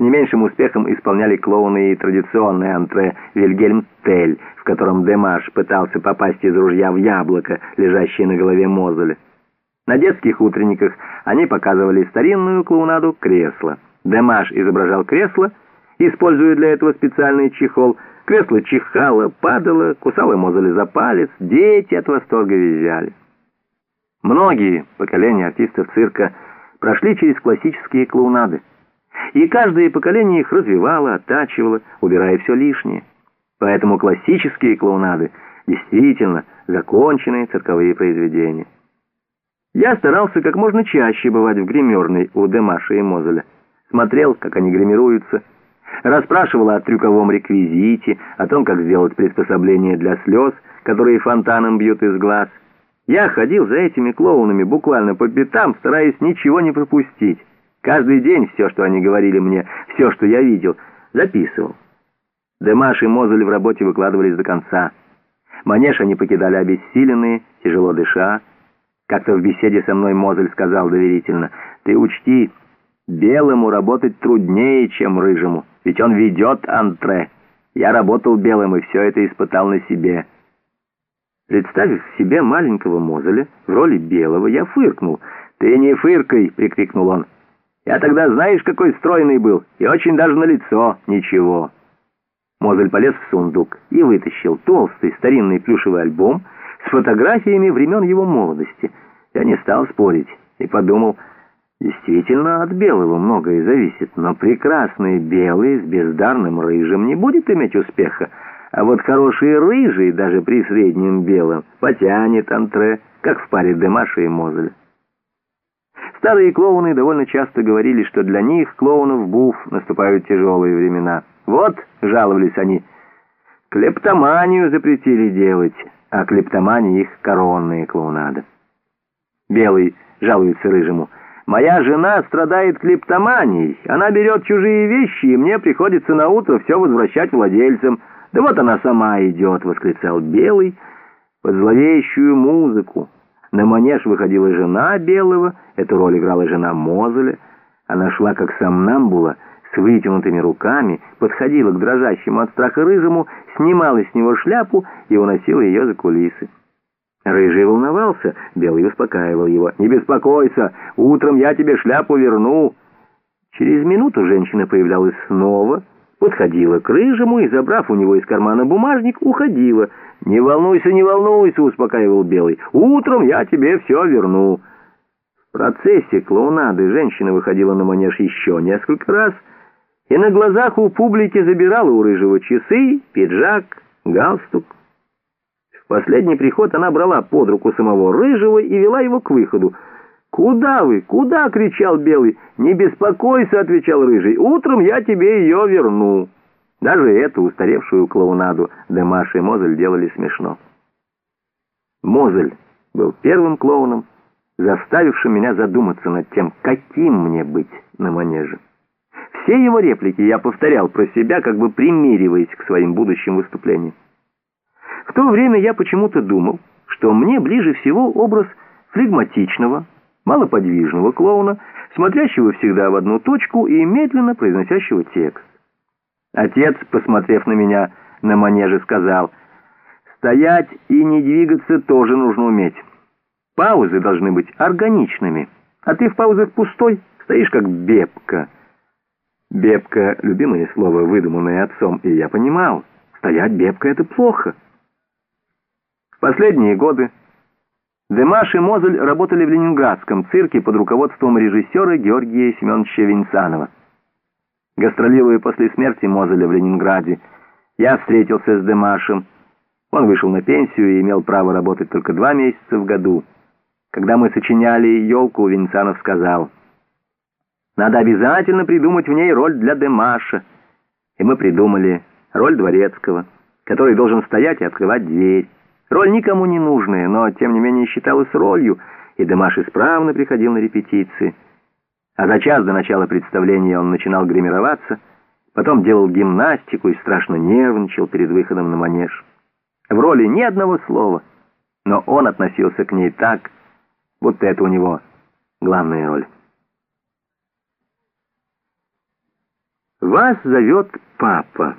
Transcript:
С не меньшим успехом исполняли клоуны и традиционное антре «Вильгельм Тель», в котором Демаш пытался попасть из ружья в яблоко, лежащее на голове Мозеля. На детских утренниках они показывали старинную клоунаду «Кресло». Демаш изображал кресло, используя для этого специальный чехол. Кресло чихало, падало, кусало Мозеля за палец, дети от восторга визжали. Многие поколения артистов цирка прошли через классические клоунады. И каждое поколение их развивало, оттачивало, убирая все лишнее. Поэтому классические клоунады действительно законченные цирковые произведения. Я старался как можно чаще бывать в гримерной у Демаша и Мозеля. Смотрел, как они гримируются, расспрашивал о трюковом реквизите, о том, как сделать приспособление для слез, которые фонтаном бьют из глаз. Я ходил за этими клоунами буквально по пятам, стараясь ничего не пропустить. Каждый день все, что они говорили мне, все, что я видел, записывал. Демаш и Мозель в работе выкладывались до конца. Манеж они покидали обессиленные, тяжело дыша. Как-то в беседе со мной Мозель сказал доверительно, «Ты учти, белому работать труднее, чем рыжему, ведь он ведет антре. Я работал белым и все это испытал на себе». Представив себе маленького Мозеля в роли белого, я фыркнул. «Ты не фыркай!» — прикрикнул он. Я тогда знаешь, какой стройный был, и очень даже на лицо ничего». Мозель полез в сундук и вытащил толстый старинный плюшевый альбом с фотографиями времен его молодости. Я не стал спорить и подумал, действительно от белого многое зависит, но прекрасный белый с бездарным рыжим не будет иметь успеха, а вот хороший рыжий даже при среднем белом потянет антре, как в паре Демаша и Мозеля. Старые клоуны довольно часто говорили, что для них, клоунов буф, наступают тяжелые времена. Вот, жаловались они, клептоманию запретили делать, а клептомания их коронная клоунада. Белый жалуется рыжему, «Моя жена страдает клептоманией, она берет чужие вещи, и мне приходится на утро все возвращать владельцам. Да вот она сама идет», — восклицал Белый под зловещую музыку. На манеж выходила жена Белого, эту роль играла жена Мозеля. Она шла как сомнамбула, с вытянутыми руками, подходила к дрожащему от страха рыжему, снимала с него шляпу и уносила ее за кулисы. Рыжий волновался, Белый успокаивал его. «Не беспокойся, утром я тебе шляпу верну». Через минуту женщина появлялась снова, подходила к Рыжему и, забрав у него из кармана бумажник, уходила. «Не волнуйся, не волнуйся», — успокаивал Белый. «Утром я тебе все верну». В процессе клоунады женщина выходила на манеж еще несколько раз и на глазах у публики забирала у Рыжего часы, пиджак, галстук. В последний приход она брала под руку самого Рыжего и вела его к выходу. «Куда вы? Куда?» — кричал Белый. «Не беспокойся», — отвечал Рыжий. «Утром я тебе ее верну». Даже эту устаревшую клоунаду Демаш и Мозель делали смешно. Мозель был первым клоуном, заставившим меня задуматься над тем, каким мне быть на манеже. Все его реплики я повторял про себя, как бы примериваясь к своим будущим выступлениям. В то время я почему-то думал, что мне ближе всего образ флегматичного, малоподвижного клоуна, смотрящего всегда в одну точку и медленно произносящего текст. Отец, посмотрев на меня на манеже, сказал, «Стоять и не двигаться тоже нужно уметь. Паузы должны быть органичными, а ты в паузах пустой, стоишь как бебка». Бебка — любимое слово, выдуманное отцом, и я понимал, стоять бебка — это плохо. В последние годы Демаш и Мозель работали в ленинградском цирке под руководством режиссера Георгия Семеновича Винцанова. Гастролируя после смерти Мозеля в Ленинграде, я встретился с Демашем. Он вышел на пенсию и имел право работать только два месяца в году. Когда мы сочиняли «Елку», Винцанов сказал, «Надо обязательно придумать в ней роль для Демаша». И мы придумали роль Дворецкого, который должен стоять и открывать дверь. Роль никому не нужная, но, тем не менее, считалась ролью, и Демаш исправно приходил на репетиции. А за час до начала представления он начинал гримироваться, потом делал гимнастику и страшно нервничал перед выходом на манеж. В роли ни одного слова, но он относился к ней так, будто это у него главная роль. «Вас зовет папа».